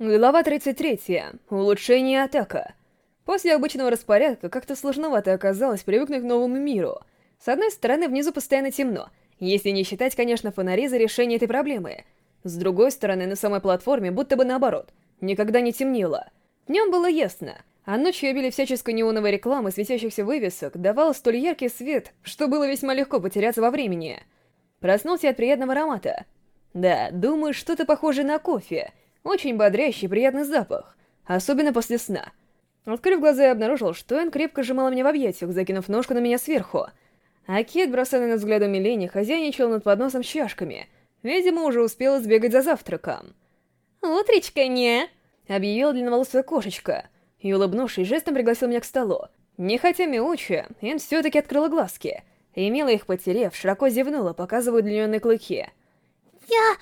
Глава 33. Улучшение атака. После обычного распорядка как-то сложновато оказалось привыкнуть к новому миру. С одной стороны, внизу постоянно темно, если не считать, конечно, фонари за решение этой проблемы. С другой стороны, на самой платформе будто бы наоборот, никогда не темнело. Днем было ясно, а ночью били всяческой неоновой рекламы светящихся вывесок, давал столь яркий свет, что было весьма легко потеряться во времени. Проснулся от приятного аромата. Да, думаю, что-то похожее на кофе — очень бодрящий, приятный запах, особенно после сна. Открыв глаза, я обнаружил, что Энн крепко сжимала меня в объятиях, закинув ножку на меня сверху. А Кит, бросая на взгляд умиления, хозяйничал над подносом с чашками. Видимо, уже успела сбегать за завтраком. «Утречка, не!» — объявила длинноволосая кошечка. И, улыбнувшись, жестом пригласил меня к столу. Не хотя мяуча, Энн все-таки открыла глазки. И, мило их потерев, широко зевнула, показывая удлиненные клыки. «Я...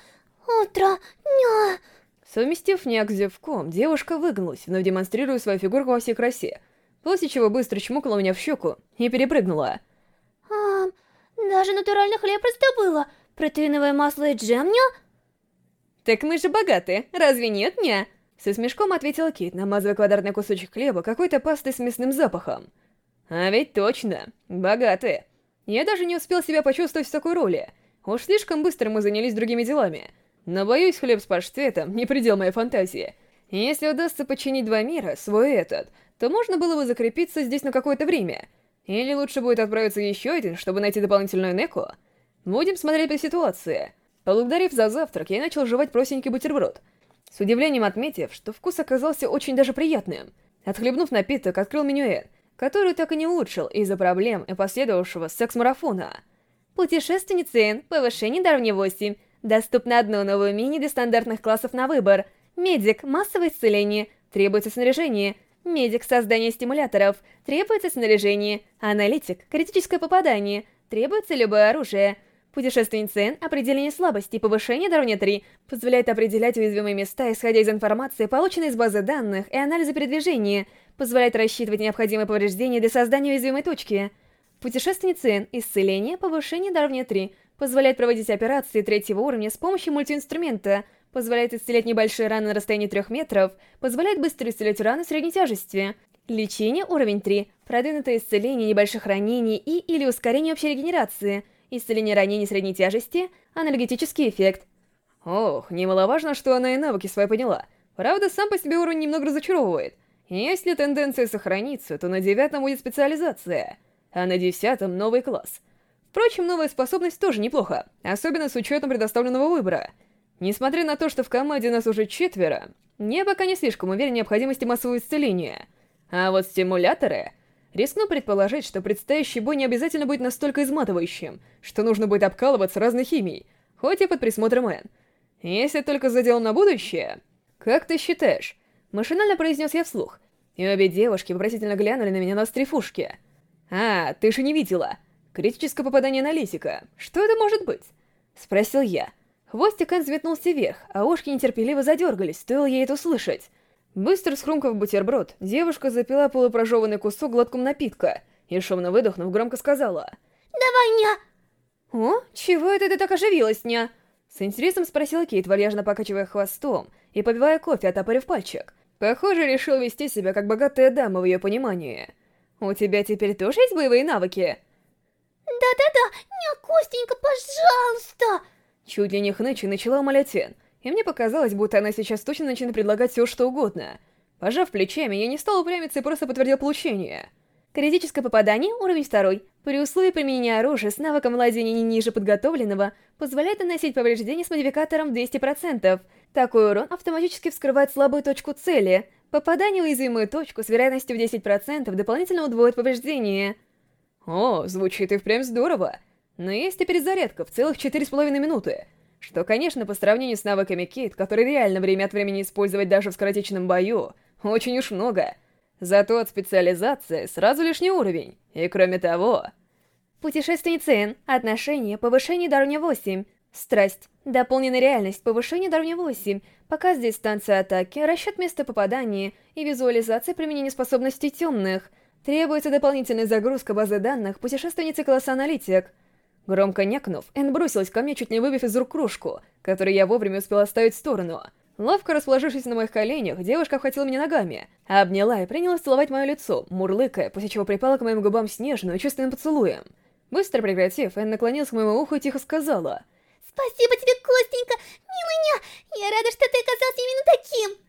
утро... ня...» Совместив няк с зевком, девушка выгнулась, вновь демонстрируя свою фигурку во всей красе, после чего быстро чмокнула меня в щеку и перепрыгнула. А, даже натуральный хлеб раздобыла. Протеиновое масло и джем, ня? Так мы же богаты, разве нет, ня? Со смешком ответила Кит, намазывая квадратный кусочек хлеба какой-то пастой с мясным запахом. А ведь точно, богаты. Я даже не успел себя почувствовать в такой роли. Уж слишком быстро мы занялись другими делами. Но, боюсь, хлеб с паштетом — не предел моей фантазии. Если удастся починить два мира, свой этот, то можно было бы закрепиться здесь на какое-то время. Или лучше будет отправиться еще один, чтобы найти дополнительную Неку? Будем смотреть по ситуации. Поблагодарив за завтрак, я начал жевать простенький бутерброд. С удивлением отметив, что вкус оказался очень даже приятным. Отхлебнув напиток, открыл меню Н, который так и не улучшил из-за проблем и последовавшего секс-марафона. Путешественница Н, повышение до уровня 8, Доступно одно новое умение для стандартных классов на выбор. Медик, массовое исцеление, требуется снаряжение. Медик, создание стимуляторов, требуется снаряжение. Аналитик, критическое попадание, требуется любое оружие. Путешественница Н, определение слабости, повышение до уровня 3, позволяет определять уязвимые места, исходя из информации, полученной из базы данных и анализа передвижения, позволяет рассчитывать необходимые повреждения для создания уязвимой точки. Путешественница Н, исцеление, повышение до уровня 3, Позволяет проводить операции третьего уровня с помощью мультиинструмента, позволяет исцелять небольшие раны на расстоянии 3 метров, позволяет быстро исцелять раны средней тяжести. Лечение уровень 3, продвинутое исцеление небольших ранений и или ускорение общей регенерации, исцеление ранений средней тяжести, анальгетический эффект. Ох, немаловажно, что она и навыки свои поняла. Правда, сам по себе уровень немного разочаровывает. Если тенденция сохранится, то на девятом будет специализация, а на десятом новый класс — Впрочем, новая способность тоже неплохо, особенно с учетом предоставленного выбора. Несмотря на то, что в команде нас уже четверо, я пока не слишком уверен в необходимости массового исцеления. А вот стимуляторы... Рискну предположить, что предстоящий бой не обязательно будет настолько изматывающим, что нужно будет обкалываться разной химией, хоть и под присмотром Энн. Если только задел на будущее... Как ты считаешь? Машинально произнес я вслух, и обе девушки вопросительно глянули на меня на стрифушке. «А, ты же не видела!» Критическое попадание на Лисика. Что это может быть? Спросил я. Хвостик Энн взметнулся вверх, а ушки нетерпеливо задергались, стоило ей это услышать. Быстро схрумкав бутерброд, девушка запила полупрожеванный кусок глотком напитка и, шумно выдохнув, громко сказала. «Давай, ня!» «О, чего это ты так оживилась, ня?» С интересом спросила Кейт, вальяжно покачивая хвостом и побивая кофе, отопырив пальчик. Похоже, решил вести себя как богатая дама в ее понимании. «У тебя теперь тоже есть боевые навыки?» «Да-да-да, не Костенька, пожалуйста!» Чуть ли не хныча начала умолять Эн, и мне показалось, будто она сейчас точно начнет предлагать все, что угодно. Пожав плечами, я не стал упрямиться и просто подтвердил получение. Критическое попадание, уровень второй. При условии применения оружия с навыком владения не ниже подготовленного, позволяет наносить повреждения с модификатором 200%. Такой урон автоматически вскрывает слабую точку цели. Попадание в уязвимую точку с вероятностью в 10% дополнительно удвоит повреждение. О, звучит и впрямь здорово. Но есть и перезарядка в целых четыре с половиной минуты. Что, конечно, по сравнению с навыками Кейт, которые реально время от времени использовать даже в скоротечном бою, очень уж много. Зато от специализации сразу лишний уровень. И кроме того... Путешественница Н. Отношения. Повышение до уровня 8. Страсть. Дополненная реальность. Повышение до уровня 8. Показ дистанции атаки. Расчет места попадания. И визуализация применения способностей темных. Требуется дополнительная загрузка базы данных путешественницы класса аналитик. Громко някнув, Энн бросилась ко мне, чуть не выбив из рук кружку, которую я вовремя успела оставить в сторону. Ловко расположившись на моих коленях, девушка обхватила меня ногами, обняла и принялась целовать мое лицо, мурлыкая, после чего припала к моим губам снежным и чувственным поцелуем. Быстро прекратив, Энн наклонилась к моему уху и тихо сказала. «Спасибо тебе, Костенька! Милыня! Я рада, что ты оказался именно таким!»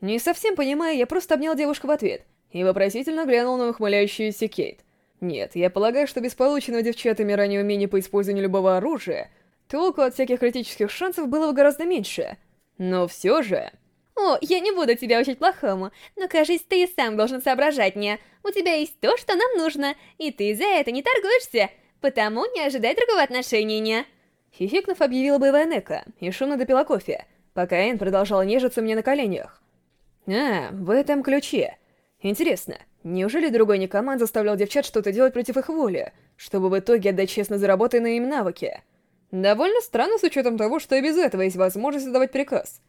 Не совсем понимая, я просто обнял девушку в ответ и вопросительно глянул на ухмыляющуюся Кейт. Нет, я полагаю, что без полученного девчатами ранее умения по использованию любого оружия, толку от всяких критических шансов было бы гораздо меньше. Но все же... «О, я не буду тебя учить плохому, но, кажется, ты и сам должен соображать мне. У тебя есть то, что нам нужно, и ты за это не торгуешься, потому не ожидай другого отношения, не?» Хихикнув, объявила боевая Нека и шумно допила кофе, пока Энн продолжала нежиться мне на коленях. «А, в этом ключе. Интересно, неужели другой Никоман заставлял девчат что-то делать против их воли, чтобы в итоге отдать честно заработанные им навыки?» Довольно странно с учетом того, что и без этого есть возможность отдавать приказ.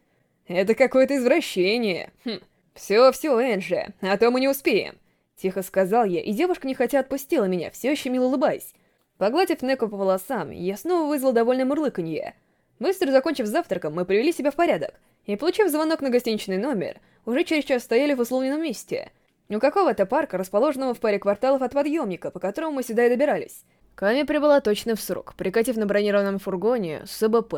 Это какое-то извращение. Хм. Все-все, Энджи, а то мы не успеем. Тихо сказал я, и девушка нехотя отпустила меня, все еще мило улыбаясь. Погладив Неку по волосам, я снова вызвал довольное мурлыканье. Быстро закончив завтраком, мы привели себя в порядок, и, получив звонок на гостиничный номер, уже через час стояли в условленном месте. У какого-то парка, расположенного в паре кварталов от подъемника, по которому мы сюда и добирались. Ками прибыла точно в срок, прикатив на бронированном фургоне с АБП.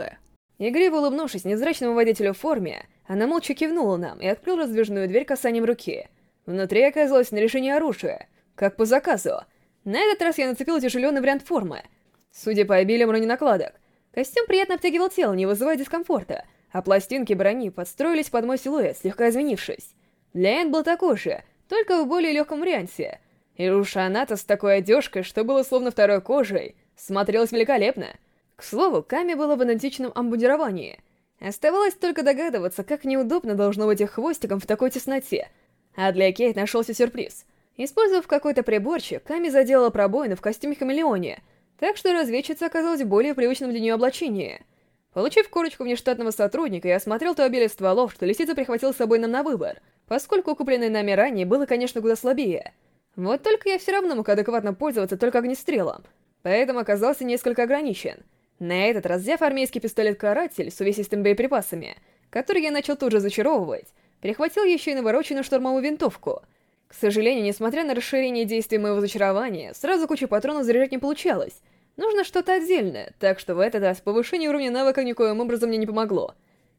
Игриво улыбнувшись невзрачному водителю в форме, она молча кивнула нам и открыла раздвижную дверь касанием руки. Внутри оказалось на решение оружия, как по заказу. На этот раз я нацепил тяжеленный вариант формы. Судя по обилию броненакладок, костюм приятно обтягивал тело, не вызывая дискомфорта, а пластинки брони подстроились под мой силуэт, слегка изменившись. Для Энн был такой же, только в более легком варианте — и уж она-то с такой одежкой, что было словно второй кожей, смотрелась великолепно. К слову, Ками была в идентичном амбудировании. Оставалось только догадываться, как неудобно должно быть их хвостиком в такой тесноте. А для Кейт нашелся сюрприз. Использовав какой-то приборчик, Ками заделала пробоины в костюме хамелеоне, так что разведчица оказалась более привычным для нее облачение. Получив корочку внештатного сотрудника, я осмотрел то обилие стволов, что лисица прихватил с собой нам на выбор, поскольку купленное нами ранее было, конечно, куда слабее — вот только я все равно мог адекватно пользоваться только огнестрелом, поэтому оказался несколько ограничен. На этот раз, взяв армейский пистолет-каратель с увесистыми боеприпасами, который я начал тут же зачаровывать, перехватил еще и навороченную штурмовую винтовку. К сожалению, несмотря на расширение действия моего зачарования, сразу кучу патронов заряжать не получалось. Нужно что-то отдельное, так что в этот раз повышение уровня навыка никоим образом мне не помогло.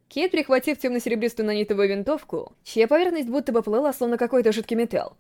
Кет, прихватив темно-серебристую нанитовую винтовку, чья поверхность будто бы плыла, словно какой-то жидкий металл,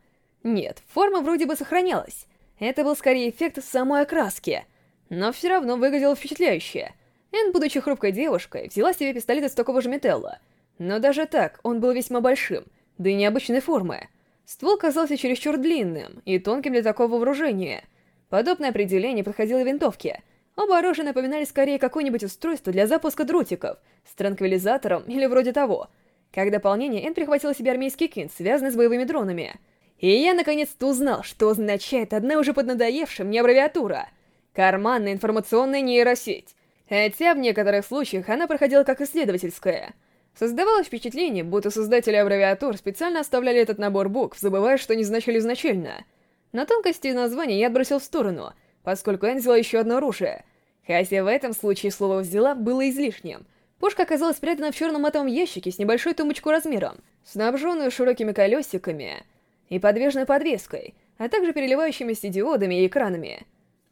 нет, форма вроде бы сохранялась. Это был скорее эффект самой окраски. Но все равно выглядело впечатляюще. Энн, будучи хрупкой девушкой, взяла себе пистолет из такого же металла. Но даже так, он был весьма большим, да и необычной формы. Ствол казался чересчур длинным и тонким для такого вооружения. Подобное определение подходило винтовке. Оба оружия напоминали скорее какое-нибудь устройство для запуска дротиков с транквилизатором или вроде того. Как дополнение, Энн прихватила себе армейский кинт, связанный с боевыми дронами — и я наконец-то узнал, что означает одна уже поднадоевшая мне аббревиатура. Карманная информационная нейросеть. Хотя в некоторых случаях она проходила как исследовательская. Создавалось впечатление, будто создатели аббревиатур специально оставляли этот набор букв, забывая, что они значили изначально. На тонкости названия я отбросил в сторону, поскольку Энн взяла еще одно оружие. Хотя в этом случае слово «взяла» было излишним. Пушка оказалась спрятана в черном матовом ящике с небольшой тумбочку размером, снабженную широкими колесиками — и подвижной подвеской, а также переливающимися диодами и экранами.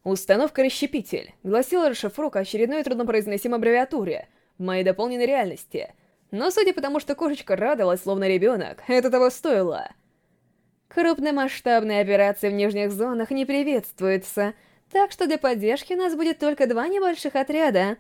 «Установка расщепитель», — гласила расшифровка очередной труднопроизносимой аббревиатуре в моей дополненной реальности. Но судя по тому, что кошечка радовалась, словно ребенок, это того стоило. Крупномасштабные операции в нижних зонах не приветствуются, так что для поддержки нас будет только два небольших отряда.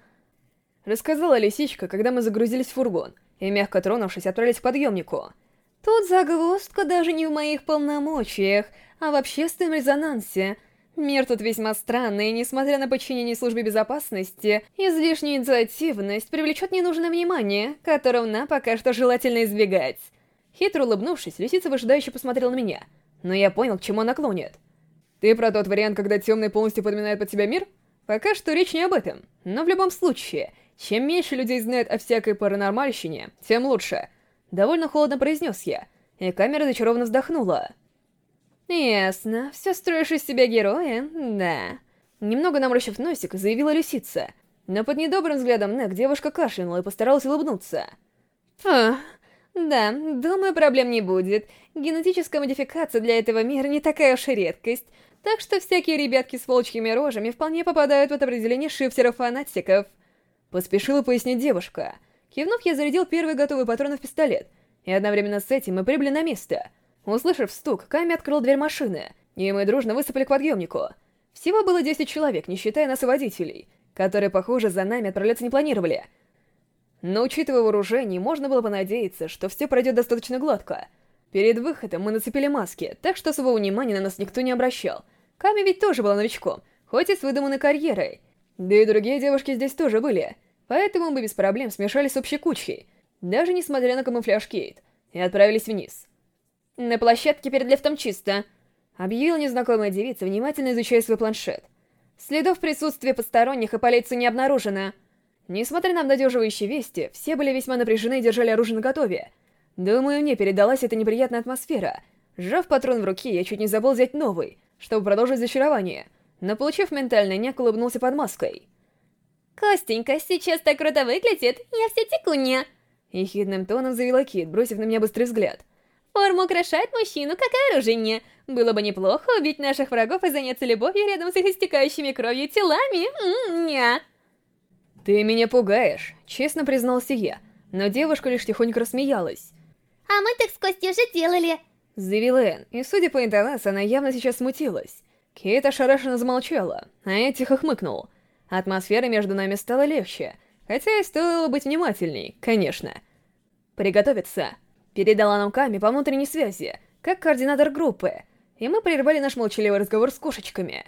Рассказала лисичка, когда мы загрузились в фургон, и, мягко тронувшись, отправились к подъемнику — Тут загвоздка даже не в моих полномочиях, а в общественном резонансе. Мир тут весьма странный, и несмотря на подчинение службе безопасности, излишняя инициативность привлечет ненужное внимание, которого нам пока что желательно избегать. Хитро улыбнувшись, лисица выжидающе посмотрел на меня, но я понял, к чему она клонит. Ты про тот вариант, когда темный полностью подминает под себя мир? Пока что речь не об этом, но в любом случае, чем меньше людей знает о всякой паранормальщине, тем лучше — Довольно холодно произнес я, и камера зачарованно вздохнула. «Ясно. Все строишь из себя героя? Да». Немного наморщив носик, заявила лисица. Но под недобрым взглядом Нек девушка кашлянула и постаралась улыбнуться. Ах, да, думаю, проблем не будет. Генетическая модификация для этого мира не такая уж и редкость. Так что всякие ребятки с волчьими рожами вполне попадают в определение шифтеров-фанатиков. Поспешила пояснить девушка. Кивнув, я зарядил первый готовый патрон в пистолет, и одновременно с этим мы прибыли на место. Услышав стук, Ками открыл дверь машины, и мы дружно высыпали к подъемнику. Всего было 10 человек, не считая нас и водителей, которые, похоже, за нами отправляться не планировали. Но учитывая вооружение, можно было понадеяться, что все пройдет достаточно гладко. Перед выходом мы нацепили маски, так что своего внимания на нас никто не обращал. Ками ведь тоже была новичком, хоть и с выдуманной карьерой. Да и другие девушки здесь тоже были, поэтому мы без проблем смешались с общей кучей, даже несмотря на камуфляж Кейт, и отправились вниз. «На площадке перед лифтом чисто», — объявила незнакомая девица, внимательно изучая свой планшет. «Следов присутствия посторонних и полиции не обнаружено». Несмотря на обнадеживающие вести, все были весьма напряжены и держали оружие наготове. Думаю, мне передалась эта неприятная атмосфера. Сжав патрон в руке, я чуть не забыл взять новый, чтобы продолжить зачарование, но, получив ментальный няк, улыбнулся под маской. «Костенька, сейчас так круто выглядит, я вся текунья!» Ехидным тоном заявила Кит, бросив на меня быстрый взгляд. «Форма украшает мужчину, как оружие. Было бы неплохо убить наших врагов и заняться любовью рядом с их истекающими кровью телами. М-ня!» «Ты меня пугаешь», — честно признался я, но девушка лишь тихонько рассмеялась. «А мы так с Костей уже делали», — заявила Энн, и, судя по интонации, она явно сейчас смутилась. Кейт ошарашенно замолчала, а я тихо хмыкнул. Атмосфера между нами стала легче, хотя и стоило быть внимательней, конечно. «Приготовиться», — передала нам Ками по внутренней связи, как координатор группы, и мы прервали наш молчаливый разговор с кошечками.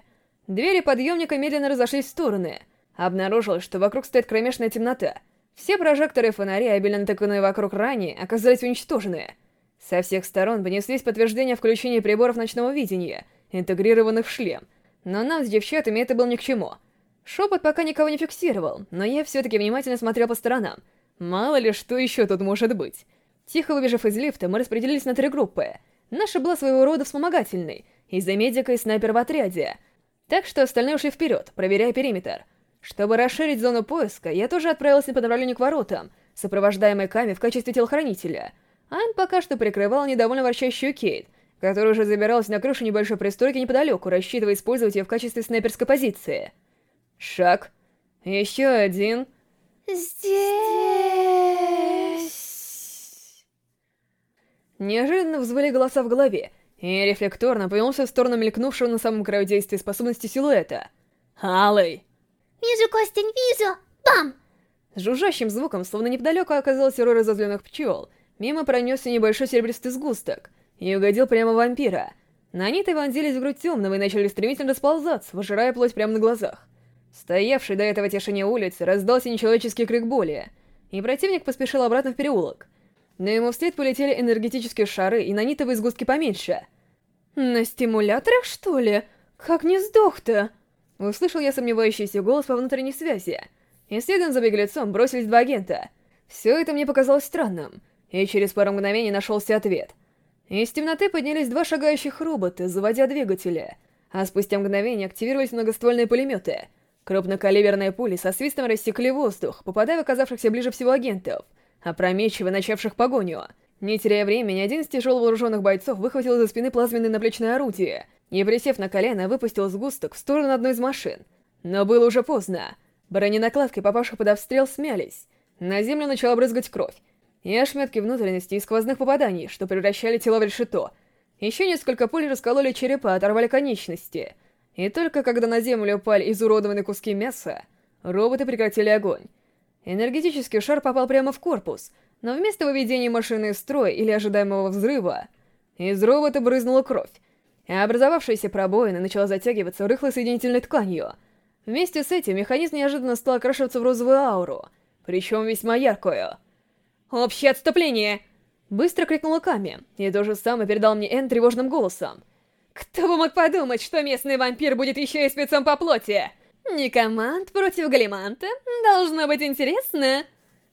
Двери подъемника медленно разошлись в стороны — Обнаружилось, что вокруг стоит кромешная темнота. Все прожекторы и фонари, обильно натыканные вокруг ранее, оказались уничтожены. Со всех сторон понеслись подтверждения включения приборов ночного видения, интегрированных в шлем. Но нам с девчатами это было ни к чему. Шепот пока никого не фиксировал, но я все-таки внимательно смотрел по сторонам. Мало ли, что еще тут может быть. Тихо выбежав из лифта, мы распределились на три группы. Наша была своего рода вспомогательной, из-за медика и снайпер в отряде. Так что остальные ушли вперед, проверяя периметр. Чтобы расширить зону поиска, я тоже отправился по направлению к воротам, сопровождаемой Ками в качестве телохранителя. Айн пока что прикрывал недовольно ворчащую Кейт, которая уже забиралась на крышу небольшой пристройки неподалеку, рассчитывая использовать ее в качестве снайперской позиции. Шаг. Еще один. Здесь... Неожиданно взвыли голоса в голове, и рефлекторно повернулся в сторону мелькнувшего на самом краю действия способности силуэта. «Алый!» «Вижу, Костень, вижу! Бам!» С жужжащим звуком, словно неподалеку оказался рой разозленных пчел, мимо пронесся небольшой серебристый сгусток и угодил прямо в вампира. Наниты вонзились в грудь темного и начали стремительно расползаться, выжирая плоть прямо на глазах. Стоявший до этого тишине улицы раздался нечеловеческий крик боли, и противник поспешил обратно в переулок. Но ему вслед полетели энергетические шары и нанитовые сгустки поменьше. «На стимуляторах, что ли? Как не сдох-то?» Услышал я сомневающийся голос по внутренней связи. И следом за беглецом бросились два агента. Все это мне показалось странным, и через пару мгновений нашелся ответ. Из темноты поднялись два шагающих робота, заводя двигатели, а спустя мгновение активировались многоствольные пулеметы. Крупнокалиберные пули со свистом рассекли воздух, попадая в оказавшихся ближе всего агентов, опрометчиво начавших погоню. Не теряя времени, один из тяжело вооруженных бойцов выхватил из-за спины плазменное наплечное орудие и, присев на колено, выпустил сгусток в сторону одной из машин. Но было уже поздно. Броненакладки, попавших под обстрел, смялись. На землю начала брызгать кровь. И ошметки внутренности и сквозных попаданий, что превращали тело в решето. Еще несколько пуль раскололи черепа, оторвали конечности. И только когда на землю упали изуродованные куски мяса, роботы прекратили огонь. Энергетический шар попал прямо в корпус, но вместо выведения машины из строя или ожидаемого взрыва, из робота брызнула кровь, и образовавшаяся пробоина начала затягиваться рыхлой соединительной тканью. Вместе с этим механизм неожиданно стал окрашиваться в розовую ауру, причем весьма яркую. «Общее отступление!» Быстро крикнула Ками, и то же самое передал мне Энн тревожным голосом. «Кто бы мог подумать, что местный вампир будет еще и спецом по плоти? Не команд против Галиманта? Должно быть интересно!»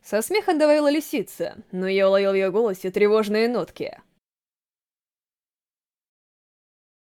Со смехом добавила лисица, но я уловил в ее голосе тревожные нотки.